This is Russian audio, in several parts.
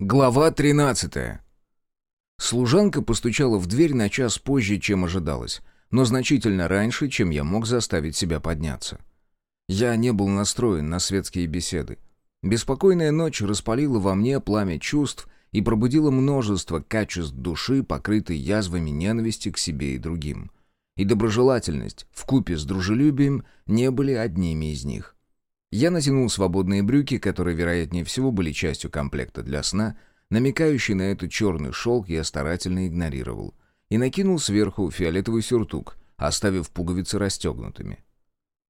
Глава 13. Служанка постучала в дверь на час позже, чем ожидалось, но значительно раньше, чем я мог заставить себя подняться. Я не был настроен на светские беседы. Беспокойная ночь распалила во мне пламя чувств и пробудила множество качеств души, покрытой язвами ненависти к себе и другим. И доброжелательность вкупе с дружелюбием не были одними из них. Я натянул свободные брюки, которые, вероятнее всего, были частью комплекта для сна, намекающий на этот черный шелк я старательно игнорировал, и накинул сверху фиолетовый сюртук, оставив пуговицы расстегнутыми.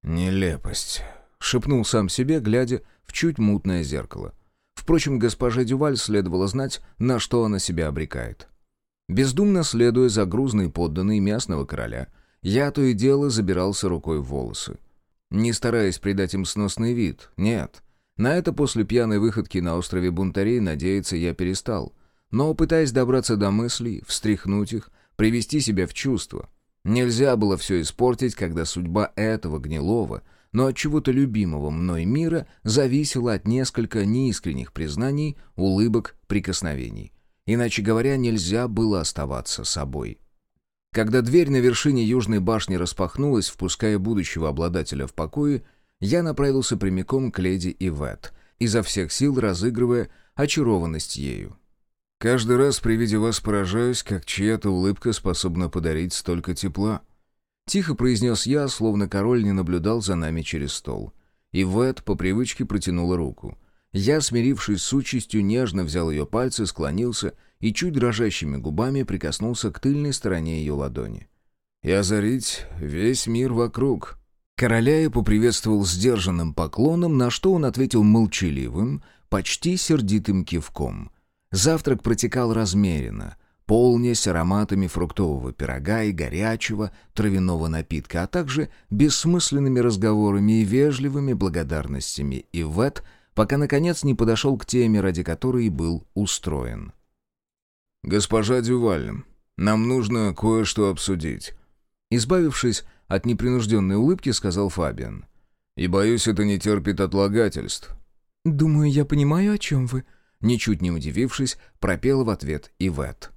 «Нелепость», — шепнул сам себе, глядя в чуть мутное зеркало. Впрочем, госпоже Дюваль следовало знать, на что она себя обрекает. Бездумно следуя за грузной подданной местного короля, я то и дело забирался рукой в волосы. Не стараясь придать им сносный вид, нет. На это после пьяной выходки на острове Бунтарей надеяться я перестал. Но пытаясь добраться до мыслей, встряхнуть их, привести себя в чувство. Нельзя было все испортить, когда судьба этого гнилого, но от чего-то любимого мной мира зависела от несколько неискренних признаний, улыбок, прикосновений. Иначе говоря, нельзя было оставаться собой. Когда дверь на вершине южной башни распахнулась, впуская будущего обладателя в покое, я направился прямиком к леди Ивет, изо всех сил разыгрывая очарованность ею. «Каждый раз при виде вас поражаюсь, как чья-то улыбка способна подарить столько тепла». Тихо произнес я, словно король не наблюдал за нами через стол. Ивет по привычке протянула руку. Я, смирившись с участью, нежно взял ее пальцы, склонился — и чуть дрожащими губами прикоснулся к тыльной стороне ее ладони. «И озарить весь мир вокруг». Короля я поприветствовал сдержанным поклоном, на что он ответил молчаливым, почти сердитым кивком. Завтрак протекал размеренно, полнясь ароматами фруктового пирога и горячего травяного напитка, а также бессмысленными разговорами и вежливыми благодарностями Ивет, пока, наконец, не подошел к теме, ради которой и был устроен. «Госпожа Дюваль, нам нужно кое-что обсудить». Избавившись от непринужденной улыбки, сказал Фабиан. «И боюсь, это не терпит отлагательств». «Думаю, я понимаю, о чем вы», ничуть не удивившись, пропела в ответ Ивет.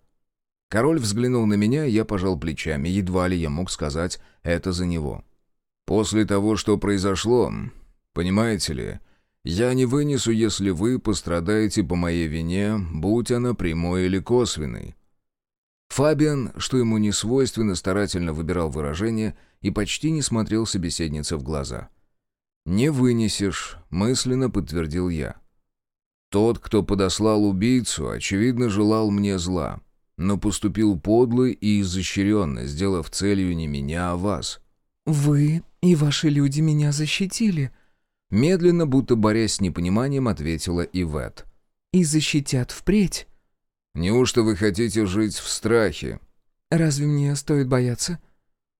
Король взглянул на меня, и я пожал плечами, едва ли я мог сказать это за него. «После того, что произошло, понимаете ли, я не вынесу, если вы пострадаете по моей вине, будь она прямой или косвенной». Фабиан, что ему не свойственно, старательно выбирал выражение и почти не смотрел собеседнице в глаза. «Не вынесешь», — мысленно подтвердил я. «Тот, кто подослал убийцу, очевидно, желал мне зла, но поступил подло и изощренно, сделав целью не меня, а вас». «Вы и ваши люди меня защитили», Медленно, будто борясь с непониманием, ответила Ивет. «И защитят впредь». «Неужто вы хотите жить в страхе?» «Разве мне стоит бояться?»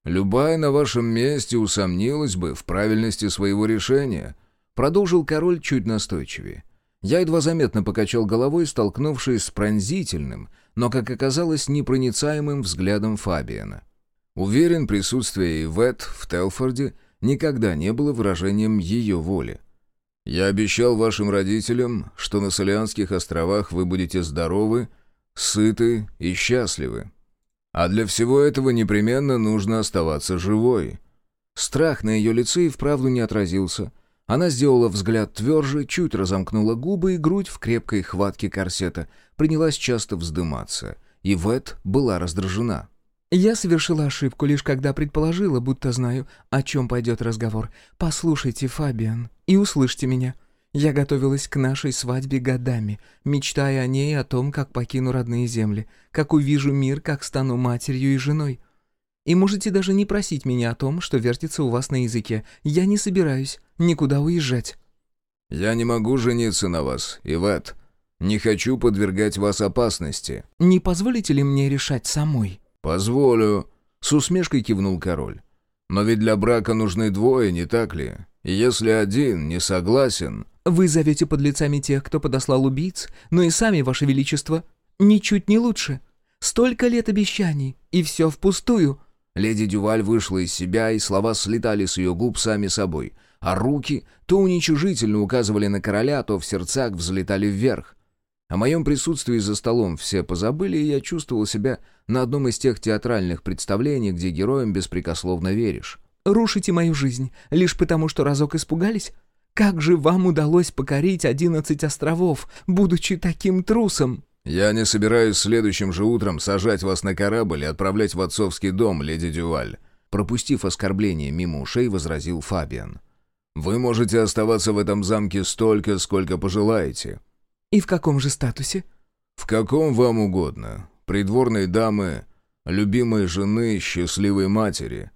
«Любая на вашем месте усомнилась бы в правильности своего решения», продолжил король чуть настойчивее. Я едва заметно покачал головой, столкнувшись с пронзительным, но, как оказалось, непроницаемым взглядом Фабиана. Уверен, присутствие Ивет в Телфорде — никогда не было выражением ее воли. «Я обещал вашим родителям, что на Солианских островах вы будете здоровы, сыты и счастливы. А для всего этого непременно нужно оставаться живой». Страх на ее лице и вправду не отразился. Она сделала взгляд тверже, чуть разомкнула губы, и грудь в крепкой хватке корсета принялась часто вздыматься. И Вет была раздражена. Я совершила ошибку лишь когда предположила, будто знаю, о чем пойдет разговор. Послушайте, Фабиан, и услышьте меня. Я готовилась к нашей свадьбе годами, мечтая о ней и о том, как покину родные земли, как увижу мир, как стану матерью и женой. И можете даже не просить меня о том, что вертится у вас на языке. Я не собираюсь никуда уезжать». «Я не могу жениться на вас, Ивет. Не хочу подвергать вас опасности». «Не позволите ли мне решать самой?» «Позволю», — с усмешкой кивнул король. «Но ведь для брака нужны двое, не так ли? И если один не согласен...» «Вы зовете под лицами тех, кто подослал убийц, но и сами, ваше величество, ничуть не лучше. Столько лет обещаний, и все впустую». Леди Дюваль вышла из себя, и слова слетали с ее губ сами собой, а руки то уничижительно указывали на короля, то в сердцах взлетали вверх. О моем присутствии за столом все позабыли, и я чувствовал себя на одном из тех театральных представлений, где героям беспрекословно веришь. «Рушите мою жизнь, лишь потому, что разок испугались? Как же вам удалось покорить одиннадцать островов, будучи таким трусом?» «Я не собираюсь следующим же утром сажать вас на корабль и отправлять в отцовский дом, леди Дюваль», пропустив оскорбление мимо ушей, возразил Фабиан. «Вы можете оставаться в этом замке столько, сколько пожелаете». «И в каком же статусе?» «В каком вам угодно. Придворной дамы, любимой жены, счастливой матери».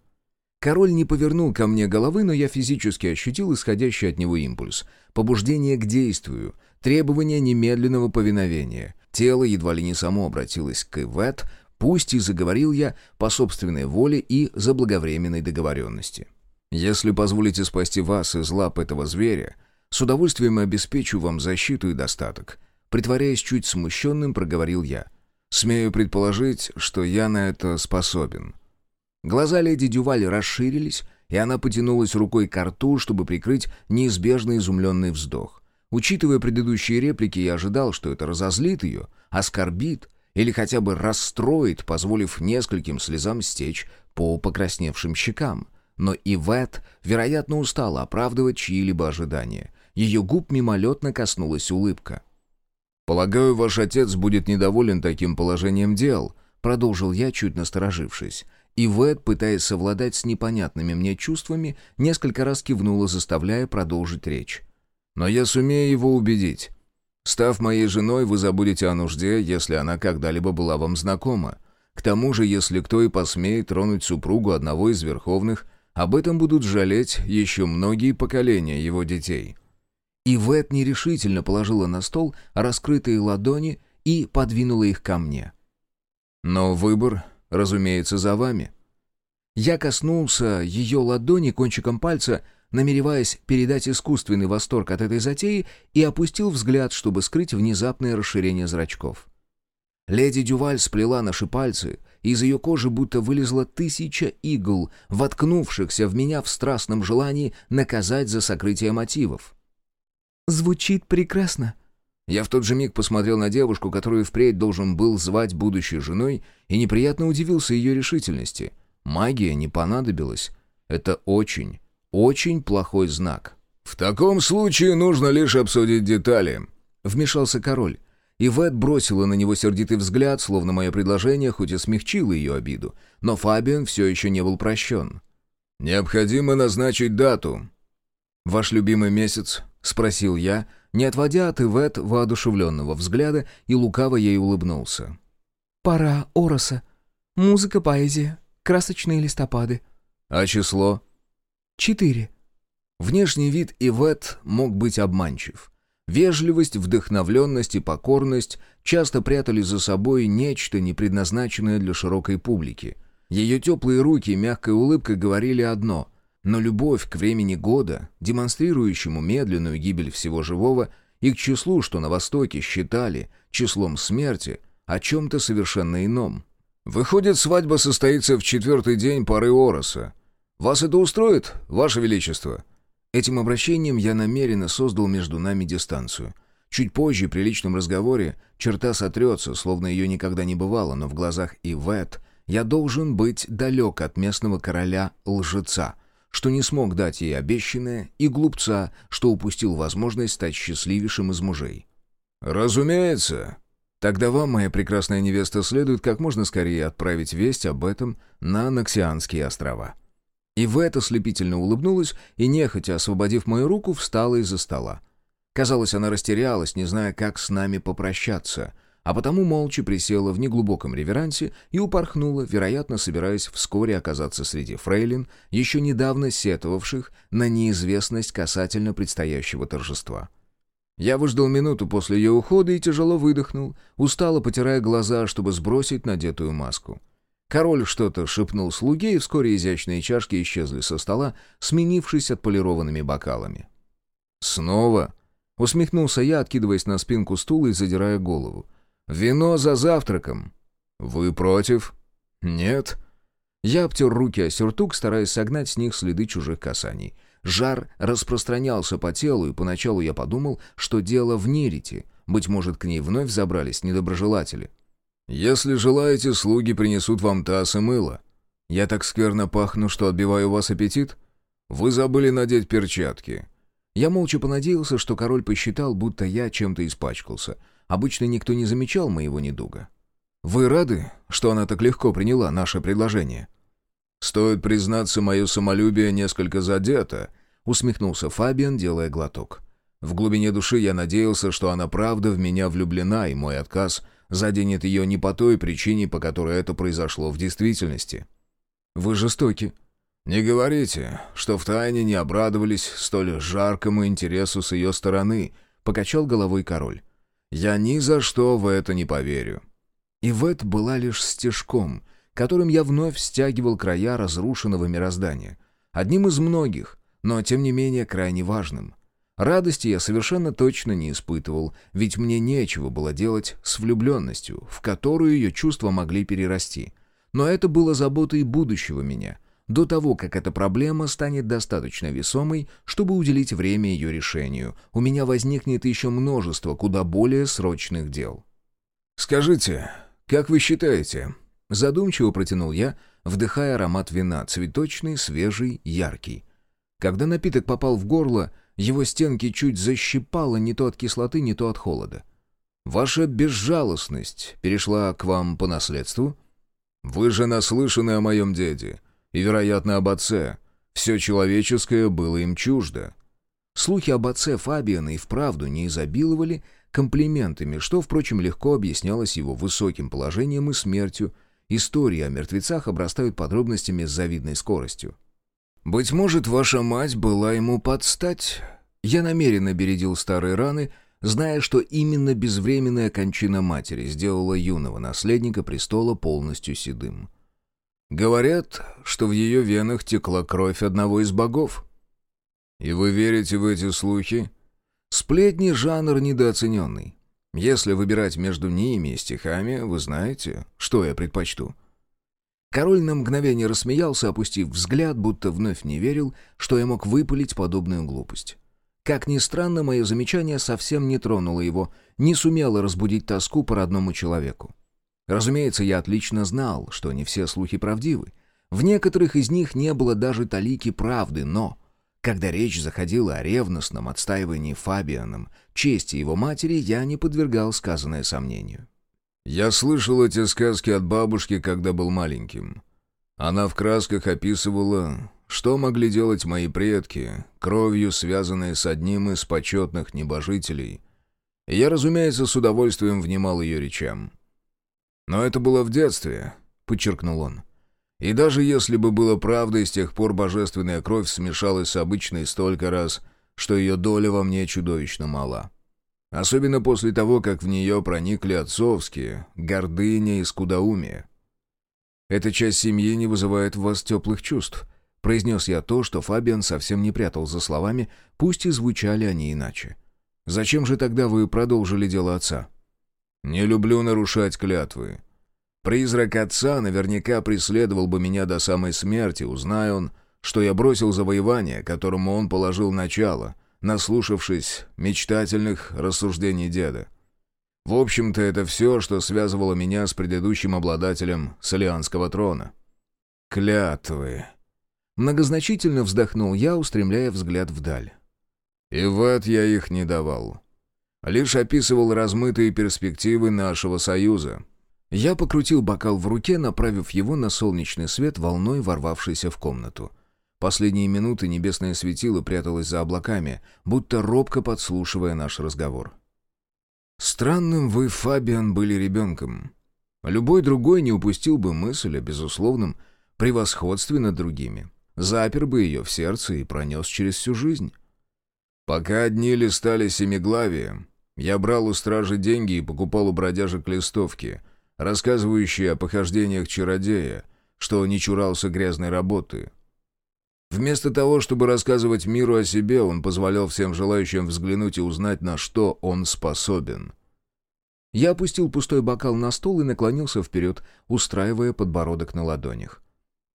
Король не повернул ко мне головы, но я физически ощутил исходящий от него импульс. Побуждение к действию, требование немедленного повиновения. Тело едва ли не само обратилось к Ивет, пусть и заговорил я по собственной воле и заблаговременной договоренности. «Если позволите спасти вас из лап этого зверя, с удовольствием обеспечу вам защиту и достаток». Притворяясь чуть смущенным, проговорил я. «Смею предположить, что я на это способен». Глаза леди Дюваль расширились, и она потянулась рукой к рту, чтобы прикрыть неизбежный изумленный вздох. Учитывая предыдущие реплики, я ожидал, что это разозлит ее, оскорбит или хотя бы расстроит, позволив нескольким слезам стечь по покрасневшим щекам. Но Ивет, вероятно, устала оправдывать чьи-либо ожидания. Ее губ мимолетно коснулась улыбка. «Полагаю, ваш отец будет недоволен таким положением дел», продолжил я, чуть насторожившись. Ивет, пытаясь совладать с непонятными мне чувствами, несколько раз кивнула, заставляя продолжить речь. «Но я сумею его убедить. Став моей женой, вы забудете о нужде, если она когда-либо была вам знакома. К тому же, если кто и посмеет тронуть супругу одного из верховных, об этом будут жалеть еще многие поколения его детей». Ивет нерешительно положила на стол раскрытые ладони и подвинула их ко мне. «Но выбор, разумеется, за вами». Я коснулся ее ладони кончиком пальца, намереваясь передать искусственный восторг от этой затеи, и опустил взгляд, чтобы скрыть внезапное расширение зрачков. Леди Дюваль сплела наши пальцы, и из ее кожи будто вылезла тысяча игл, воткнувшихся в меня в страстном желании наказать за сокрытие мотивов. «Звучит прекрасно». Я в тот же миг посмотрел на девушку, которую впредь должен был звать будущей женой, и неприятно удивился ее решительности. Магия не понадобилась. Это очень, очень плохой знак. «В таком случае нужно лишь обсудить детали», — вмешался король. Ивет бросила на него сердитый взгляд, словно мое предложение хоть и смягчило ее обиду, но Фабиан все еще не был прощен. «Необходимо назначить дату». «Ваш любимый месяц?» — спросил я, не отводя от Ивет воодушевленного взгляда, и лукаво ей улыбнулся. «Пора Ороса. Музыка, поэзия, красочные листопады». «А число?» «Четыре». Внешний вид Ивет мог быть обманчив. Вежливость, вдохновленность и покорность часто прятали за собой нечто, не предназначенное для широкой публики. Ее теплые руки и мягкая улыбка говорили одно — но любовь к времени года, демонстрирующему медленную гибель всего живого, и к числу, что на Востоке считали числом смерти, о чем-то совершенно ином. «Выходит, свадьба состоится в четвертый день поры Ороса. Вас это устроит, Ваше Величество?» Этим обращением я намеренно создал между нами дистанцию. Чуть позже, при личном разговоре, черта сотрется, словно ее никогда не бывало, но в глазах Ивет я должен быть далек от местного короля-лжеца — что не смог дать ей обещанное, и глупца, что упустил возможность стать счастливейшим из мужей. «Разумеется. Тогда вам, моя прекрасная невеста, следует как можно скорее отправить весть об этом на Ноксианские острова». И в это слепительно улыбнулась и, нехотя освободив мою руку, встала из-за стола. Казалось, она растерялась, не зная, как с нами попрощаться — а потому молча присела в неглубоком реверансе и упорхнула, вероятно, собираясь вскоре оказаться среди фрейлин, еще недавно сетовавших на неизвестность касательно предстоящего торжества. Я выждал минуту после ее ухода и тяжело выдохнул, устало потирая глаза, чтобы сбросить надетую маску. Король что-то шепнул слуге, и вскоре изящные чашки исчезли со стола, сменившись отполированными бокалами. «Снова?» — усмехнулся я, откидываясь на спинку стула и задирая голову. Вино за завтраком. Вы против? Нет. Я обтер руки о сюртук, стараясь согнать с них следы чужих касаний. Жар распространялся по телу, и поначалу я подумал, что дело в нерите. Быть может, к ней вновь забрались недоброжелатели. «Если желаете, слуги принесут вам таз и мыло. Я так скверно пахну, что отбиваю у вас аппетит? Вы забыли надеть перчатки». Я молча понадеялся, что король посчитал, будто я чем-то испачкался. Обычно никто не замечал моего недуга. «Вы рады, что она так легко приняла наше предложение?» «Стоит признаться, мое самолюбие несколько задето», — усмехнулся Фабиан, делая глоток. «В глубине души я надеялся, что она правда в меня влюблена, и мой отказ заденет ее не по той причине, по которой это произошло в действительности». «Вы жестоки». «Не говорите, что втайне не обрадовались столь жаркому интересу с ее стороны», — покачал головой король. «Я ни за что в это не поверю». И в это была лишь стежком, которым я вновь стягивал края разрушенного мироздания. Одним из многих, но тем не менее крайне важным. Радости я совершенно точно не испытывал, ведь мне нечего было делать с влюбленностью, в которую ее чувства могли перерасти. Но это было заботой будущего меня, до того, как эта проблема станет достаточно весомой, чтобы уделить время ее решению. У меня возникнет еще множество куда более срочных дел. «Скажите, как вы считаете?» Задумчиво протянул я, вдыхая аромат вина, цветочный, свежий, яркий. Когда напиток попал в горло, его стенки чуть защипало не то от кислоты, не то от холода. «Ваша безжалостность перешла к вам по наследству?» «Вы же наслышаны о моем деде и, вероятно, об отце. Все человеческое было им чуждо». Слухи об отце Фабиана и вправду не изобиловали комплиментами, что, впрочем, легко объяснялось его высоким положением и смертью. Истории о мертвецах обрастают подробностями с завидной скоростью. «Быть может, ваша мать была ему подстать?» Я намеренно бередил старые раны, зная, что именно безвременная кончина матери сделала юного наследника престола полностью седым. Говорят, что в ее венах текла кровь одного из богов. И вы верите в эти слухи? Сплетни — жанр недооцененный. Если выбирать между ними и стихами, вы знаете, что я предпочту. Король на мгновение рассмеялся, опустив взгляд, будто вновь не верил, что я мог выпалить подобную глупость. Как ни странно, мое замечание совсем не тронуло его, не сумело разбудить тоску по родному человеку. Разумеется, я отлично знал, что не все слухи правдивы. В некоторых из них не было даже талики правды, но... Когда речь заходила о ревностном отстаивании Фабианом чести его матери, я не подвергал сказанное сомнению. «Я слышал эти сказки от бабушки, когда был маленьким. Она в красках описывала, что могли делать мои предки, кровью связанные с одним из почетных небожителей. я, разумеется, с удовольствием внимал ее речам. «Но это было в детстве», — подчеркнул он. «И даже если бы было правдой, с тех пор божественная кровь смешалась с обычной столько раз, что ее доля во мне чудовищно мала. Особенно после того, как в нее проникли отцовские, гордыня и скудоумие. Эта часть семьи не вызывает в вас теплых чувств», — произнес я то, что Фабиан совсем не прятал за словами, пусть и звучали они иначе. «Зачем же тогда вы продолжили дело отца?» «Не люблю нарушать клятвы. Призрак отца наверняка преследовал бы меня до самой смерти, узнай он, что я бросил завоевание, которому он положил начало, наслушавшись мечтательных рассуждений деда. В общем-то, это все, что связывало меня с предыдущим обладателем Солианского трона. Клятвы. Многозначительно вздохнул я, устремляя взгляд вдаль. И в ад я их не давал лишь описывал размытые перспективы нашего союза. Я покрутил бокал в руке, направив его на солнечный свет, волной ворвавшийся в комнату. Последние минуты небесное светило пряталось за облаками, будто робко подслушивая наш разговор. «Странным вы, Фабиан, были ребенком. Любой другой не упустил бы мысль о безусловном превосходстве над другими. Запер бы ее в сердце и пронес через всю жизнь. Пока одни листали семиглавие, я брал у стражи деньги и покупал у бродяжек листовки, рассказывающие о похождениях чародея, что не чурался грязной работы. Вместо того, чтобы рассказывать миру о себе, он позволял всем желающим взглянуть и узнать, на что он способен. Я опустил пустой бокал на стол и наклонился вперед, устраивая подбородок на ладонях.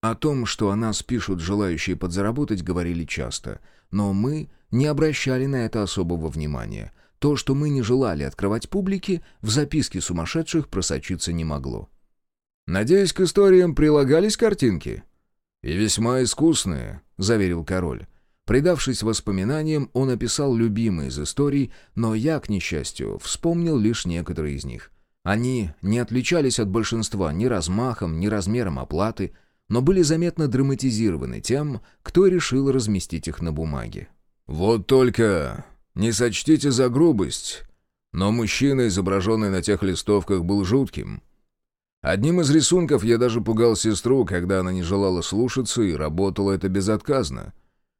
О том, что о нас пишут желающие подзаработать, говорили часто, но мы не обращали на это особого внимания — То, что мы не желали открывать публике, в записке сумасшедших просочиться не могло. «Надеюсь, к историям прилагались картинки?» «И весьма искусные», — заверил король. Предавшись воспоминаниям, он описал любимые из историй, но я, к несчастью, вспомнил лишь некоторые из них. Они не отличались от большинства ни размахом, ни размером оплаты, но были заметно драматизированы тем, кто решил разместить их на бумаге. «Вот только не сочтите за грубость, но мужчина, изображенный на тех листовках, был жутким. Одним из рисунков я даже пугал сестру, когда она не желала слушаться и работала это безотказно.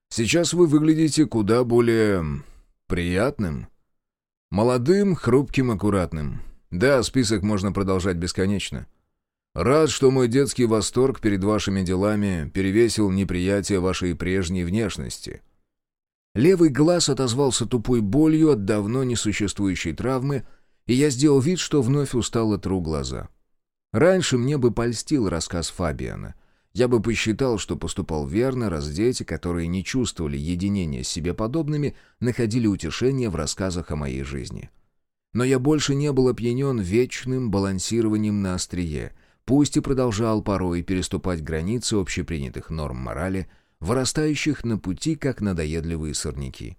Сейчас вы выглядите куда более... приятным. Молодым, хрупким, аккуратным. Да, список можно продолжать бесконечно. Рад, что мой детский восторг перед вашими делами перевесил неприятие вашей прежней внешности. Левый глаз отозвался тупой болью от давно несуществующей травмы, и я сделал вид, что вновь устал тру глаза. Раньше мне бы польстил рассказ Фабиана. Я бы посчитал, что поступал верно, раз дети, которые не чувствовали единения с себе подобными, находили утешение в рассказах о моей жизни. Но я больше не был опьянен вечным балансированием на острие, пусть и продолжал порой переступать границы общепринятых норм морали, вырастающих на пути, как надоедливые сорняки.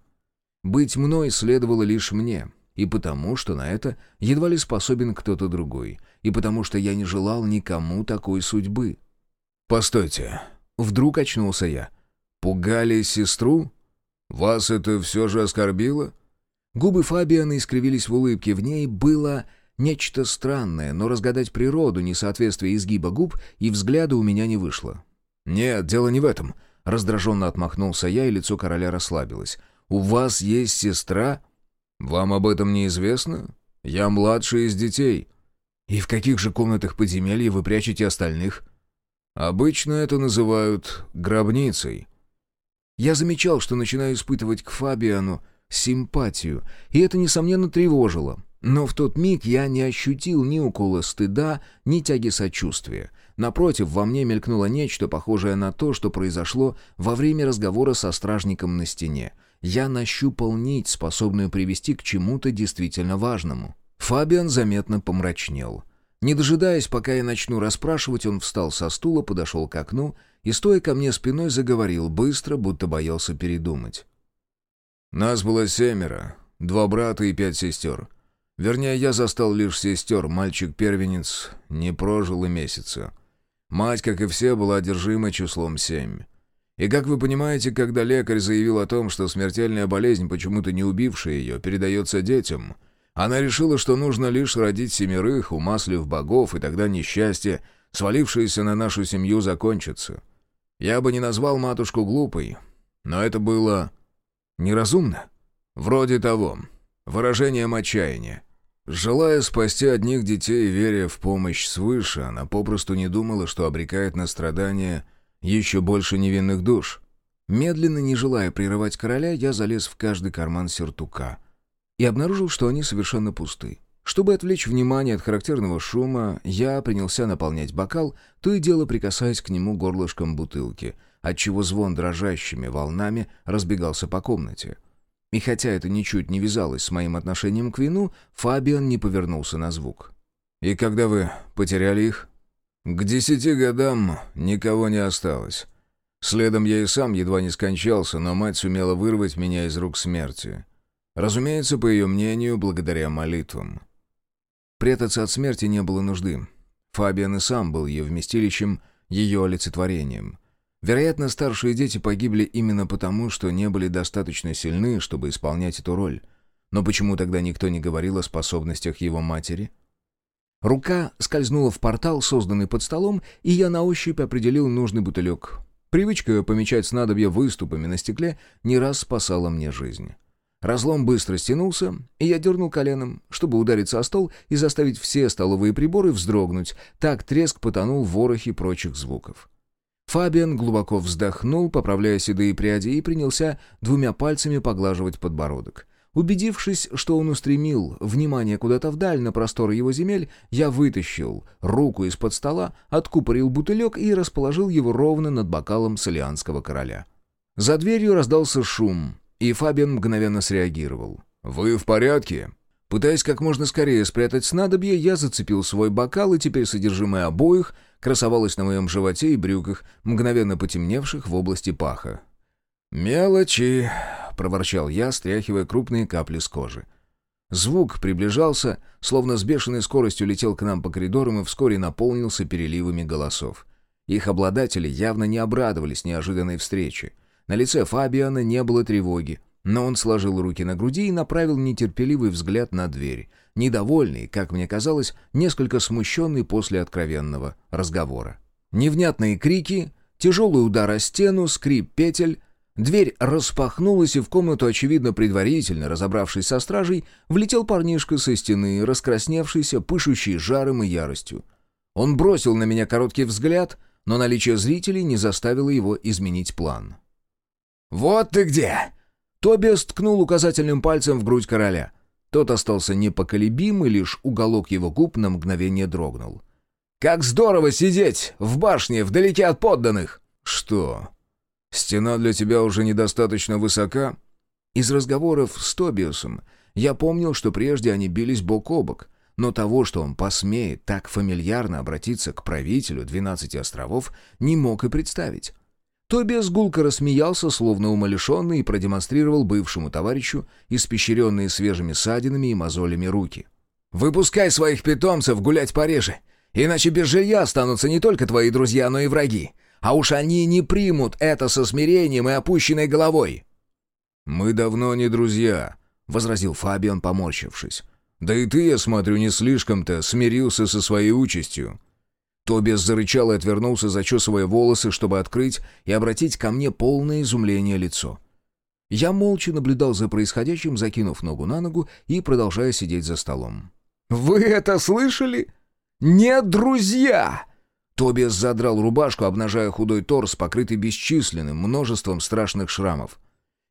Быть мной следовало лишь мне — и потому, что на это едва ли способен кто-то другой, и потому, что я не желал никому такой судьбы. «Постойте!» — вдруг очнулся я. «Пугали сестру? Вас это все же оскорбило?» Губы Фабиана искривились в улыбке, в ней было нечто странное, но разгадать природу несоответствия изгиба губ и взгляда у меня не вышло. «Нет, дело не в этом», — раздраженно отмахнулся я, и лицо короля расслабилось. «У вас есть сестра?» «Вам об этом неизвестно? Я младший из детей». «И в каких же комнатах подземелья вы прячете остальных?» «Обычно это называют гробницей». Я замечал, что начинаю испытывать к Фабиану симпатию, и это, несомненно, тревожило. Но в тот миг я не ощутил ни укола стыда, ни тяги сочувствия. Напротив, во мне мелькнуло нечто, похожее на то, что произошло во время разговора со стражником на стене я нащупал нить, способную привести к чему-то действительно важному. Фабиан заметно помрачнел. Не дожидаясь, пока я начну расспрашивать, он встал со стула, подошел к окну и, стоя ко мне спиной, заговорил быстро, будто боялся передумать. «Нас было семеро, два брата и пять сестер. Вернее, я застал лишь сестер, мальчик-первенец не прожил и месяца. Мать, как и все, была одержима числом семь. И как вы понимаете, когда лекарь заявил о том, что смертельная болезнь, почему-то не убившая ее, передается детям, она решила, что нужно лишь родить семерых, умаслив богов, и тогда несчастье, свалившееся на нашу семью, закончится. Я бы не назвал матушку глупой, но это было неразумно. Вроде того. Выражением отчаяния. Желая спасти одних детей, веря в помощь свыше, она попросту не думала, что обрекает на страдания еще больше невинных душ. Медленно, не желая прерывать короля, я залез в каждый карман сюртука и обнаружил, что они совершенно пусты. Чтобы отвлечь внимание от характерного шума, я принялся наполнять бокал, то и дело прикасаясь к нему горлышком бутылки, отчего звон дрожащими волнами разбегался по комнате. И хотя это ничуть не вязалось с моим отношением к вину, Фабиан не повернулся на звук. «И когда вы потеряли их?» К десяти годам никого не осталось. Следом я и сам едва не скончался, но мать сумела вырвать меня из рук смерти. Разумеется, по ее мнению, благодаря молитвам. Прятаться от смерти не было нужды. Фабиан и сам был ее вместилищем, ее олицетворением. Вероятно, старшие дети погибли именно потому, что не были достаточно сильны, чтобы исполнять эту роль. Но почему тогда никто не говорил о способностях его матери? — Рука скользнула в портал, созданный под столом, и я на ощупь определил нужный бутылек. Привычка помечать снадобья выступами на стекле не раз спасала мне жизнь. Разлом быстро стянулся, и я дернул коленом, чтобы удариться о стол и заставить все столовые приборы вздрогнуть. Так треск потонул в ворохе прочих звуков. Фабиан глубоко вздохнул, поправляя седые пряди, и принялся двумя пальцами поглаживать подбородок. Убедившись, что он устремил внимание куда-то вдаль на просторы его земель, я вытащил руку из-под стола, откупорил бутылек и расположил его ровно над бокалом солианского короля. За дверью раздался шум, и Фабиан мгновенно среагировал. «Вы в порядке?» Пытаясь как можно скорее спрятать снадобье, я зацепил свой бокал, и теперь содержимое обоих красовалось на моем животе и брюках, мгновенно потемневших в области паха. «Мелочи», — проворчал я, стряхивая крупные капли с кожи. Звук приближался, словно с бешеной скоростью летел к нам по коридорам и вскоре наполнился переливами голосов. Их обладатели явно не обрадовались неожиданной встрече. На лице Фабиана не было тревоги, но он сложил руки на груди и направил нетерпеливый взгляд на дверь, недовольный, как мне казалось, несколько смущенный после откровенного разговора. Невнятные крики, тяжелый удар о стену, скрип петель. Дверь распахнулась, и в комнату, очевидно, предварительно разобравшись со стражей, влетел парнишка со стены, раскрасневшийся, пышущий жаром и яростью. Он бросил на меня короткий взгляд, но наличие зрителей не заставило его изменить план. «Вот ты где!» Тобиас ткнул указательным пальцем в грудь короля. Тот остался непоколебим, и лишь уголок его губ на мгновение дрогнул. «Как здорово сидеть в башне, вдалеке от подданных!» «Что? Стена для тебя уже недостаточно высока?» Из разговоров с Тобиасом я помнил, что прежде они бились бок о бок, но того, что он посмеет так фамильярно обратиться к правителю двенадцати островов, не мог и представить. Тобиас гулко рассмеялся, словно умалишенный, и продемонстрировал бывшему товарищу испещренные свежими ссадинами и мозолями руки. «Выпускай своих питомцев гулять пореже, иначе без жилья останутся не только твои друзья, но и враги. А уж они не примут это со смирением и опущенной головой». «Мы давно не друзья», — возразил Фабиан, поморщившись. «Да и ты, я смотрю, не слишком-то смирился со своей участью». Тобиас зарычал и отвернулся, зачесывая волосы, чтобы открыть и обратить ко мне полное изумление лицо. Я молча наблюдал за происходящим, закинув ногу на ногу и продолжая сидеть за столом. «Вы это слышали? Нет, друзья!» Тобиас задрал рубашку, обнажая худой торс, покрытый бесчисленным множеством страшных шрамов.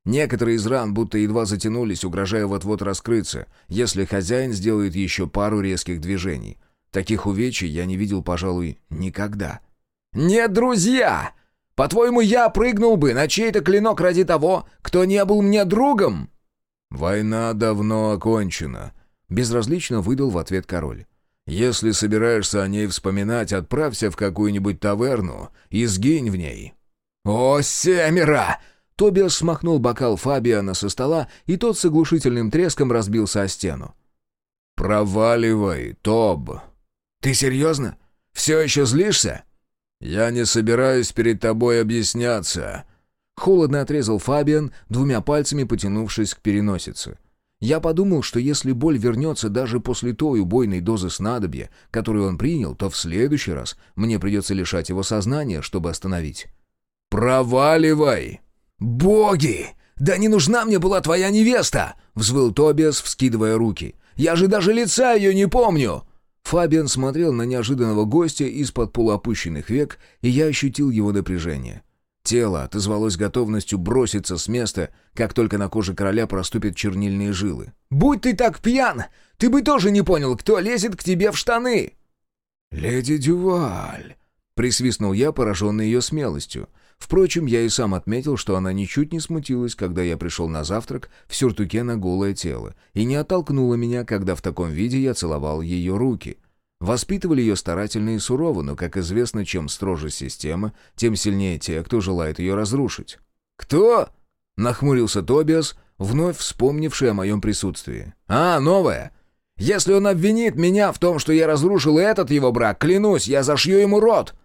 Некоторые из ран будто едва затянулись, угрожая вот-вот раскрыться, если хозяин сделает еще пару резких движений — Таких увечий я не видел, пожалуй, никогда. «Нет, друзья! По-твоему, я прыгнул бы на чей-то клинок ради того, кто не был мне другом?» «Война давно окончена», — безразлично выдал в ответ король. «Если собираешься о ней вспоминать, отправься в какую-нибудь таверну и сгинь в ней». «О, семеро!» Тобиас смахнул бокал Фабиана со стола, и тот с оглушительным треском разбился о стену. «Проваливай, Тоб!» «Ты серьезно? Все еще злишься?» «Я не собираюсь перед тобой объясняться», — холодно отрезал Фабиан, двумя пальцами потянувшись к переносице. Я подумал, что если боль вернется даже после той убойной дозы снадобья, которую он принял, то в следующий раз мне придется лишать его сознания, чтобы остановить. «Проваливай!» «Боги! Да не нужна мне была твоя невеста!» — взвыл Тобиас, вскидывая руки. «Я же даже лица ее не помню!» Фабиан смотрел на неожиданного гостя из-под полуопущенных век, и я ощутил его напряжение. Тело отозвалось готовностью броситься с места, как только на коже короля проступят чернильные жилы. «Будь ты так пьян, ты бы тоже не понял, кто лезет к тебе в штаны!» «Леди Дюваль!» — присвистнул я, пораженный ее смелостью. Впрочем, я и сам отметил, что она ничуть не смутилась, когда я пришел на завтрак в сюртуке на голое тело, и не оттолкнула меня, когда в таком виде я целовал ее руки. Воспитывали ее старательно и сурово, но, как известно, чем строже система, тем сильнее те, кто желает ее разрушить. «Кто?» — нахмурился Тобиас, вновь вспомнивший о моем присутствии. «А, новая. Если он обвинит меня в том, что я разрушил этот его брак, клянусь, я зашью ему рот!»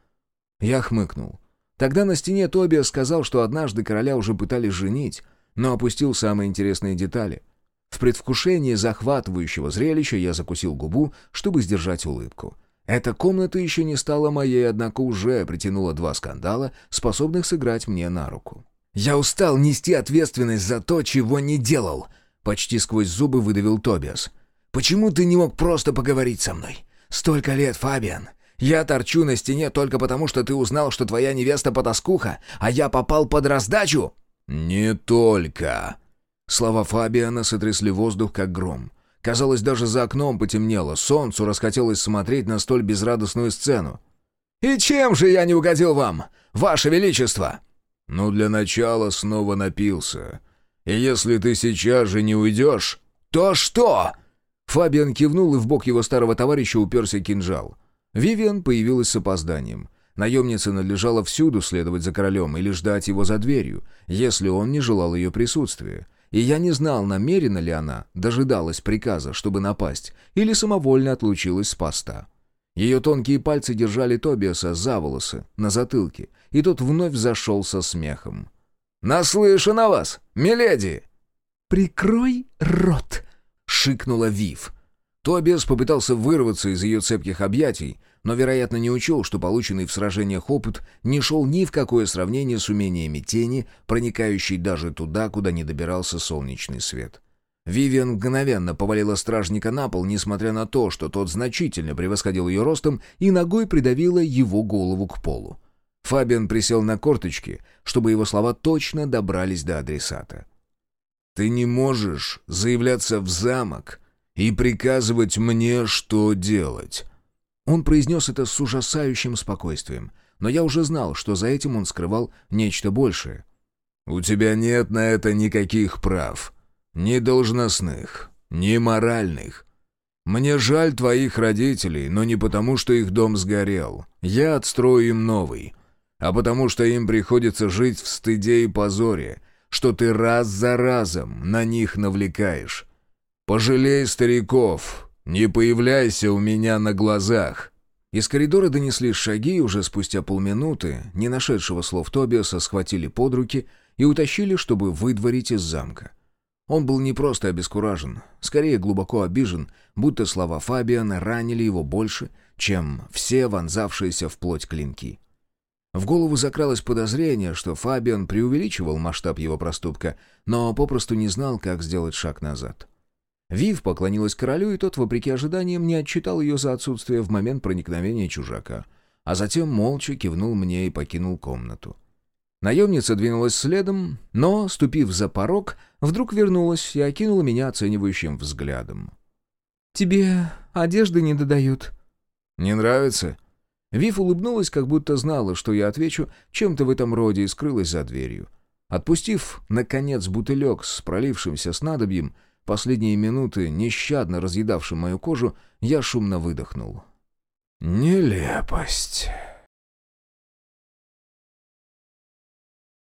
Я хмыкнул. Тогда на стене Тобиа сказал, что однажды короля уже пытались женить, но опустил самые интересные детали. В предвкушении захватывающего зрелища я закусил губу, чтобы сдержать улыбку. Эта комната еще не стала моей, однако уже притянула два скандала, способных сыграть мне на руку. «Я устал нести ответственность за то, чего не делал», — почти сквозь зубы выдавил Тобиас. «Почему ты не мог просто поговорить со мной? Столько лет, Фабиан. Я торчу на стене только потому, что ты узнал, что твоя невеста потаскуха, а я попал под раздачу?» «Не только». Слова Фабиана сотрясли воздух, как гром. Казалось, даже за окном потемнело, солнцу расхотелось смотреть на столь безрадостную сцену. «И чем же я не угодил вам, ваше величество?» «Ну, для начала снова напился. И если ты сейчас же не уйдешь...» «Что-что?» Фабиан кивнул, и в бок его старого товарища уперся кинжал. Вивиан появилась с опозданием. Наемнице надлежало всюду следовать за королем или ждать его за дверью, если он не желал ее присутствия. И я не знал, намерена ли она дожидалась приказа, чтобы напасть, или самовольно отлучилась с поста. Ее тонкие пальцы держали Тобиаса за волосы, на затылке, и тот вновь зашел со смехом. «Наслышан о вас, миледи!» «Прикрой рот!» — шикнула Вив. Тобиас попытался вырваться из ее цепких объятий, но, вероятно, не учел, что полученный в сражениях опыт не шел ни в какое сравнение с умениями тени, проникающей даже туда, куда не добирался солнечный свет. Вивиан мгновенно повалила стражника на пол, несмотря на то, что тот значительно превосходил ее ростом, и ногой придавила его голову к полу. Фабиан присел на корточки, чтобы его слова точно добрались до адресата. «Ты не можешь заявляться в замок и приказывать мне, что делать». Он произнес это с ужасающим спокойствием, но я уже знал, что за этим он скрывал нечто большее. «У тебя нет на это никаких прав. Ни должностных, ни моральных. Мне жаль твоих родителей, но не потому, что их дом сгорел. Я отстрою им новый а потому что им приходится жить в стыде и позоре, что ты раз за разом на них навлекаешь. Пожалей стариков, не появляйся у меня на глазах». Из коридора донеслись шаги, и уже спустя полминуты, не нашедшего слов Тобиаса, схватили под руки и утащили, чтобы выдворить из замка. Он был не просто обескуражен, скорее глубоко обижен, будто слова Фабиана ранили его больше, чем все вонзавшиеся в плоть клинки. В голову закралось подозрение, что Фабиан преувеличивал масштаб его проступка, но попросту не знал, как сделать шаг назад. Вив поклонилась королю, и тот, вопреки ожиданиям, не отчитал ее за отсутствие в момент проникновения чужака, а затем молча кивнул мне и покинул комнату. Наемница двинулась следом, но, ступив за порог, вдруг вернулась и окинула меня оценивающим взглядом. «Тебе одежды не додают». «Не нравится?» Вив улыбнулась, как будто знала, что я отвечу чем-то в этом роде и скрылась за дверью. Отпустив, наконец, бутылек с пролившимся снадобьем, последние минуты, нещадно разъедавшим мою кожу, я шумно выдохнул. «Нелепость!»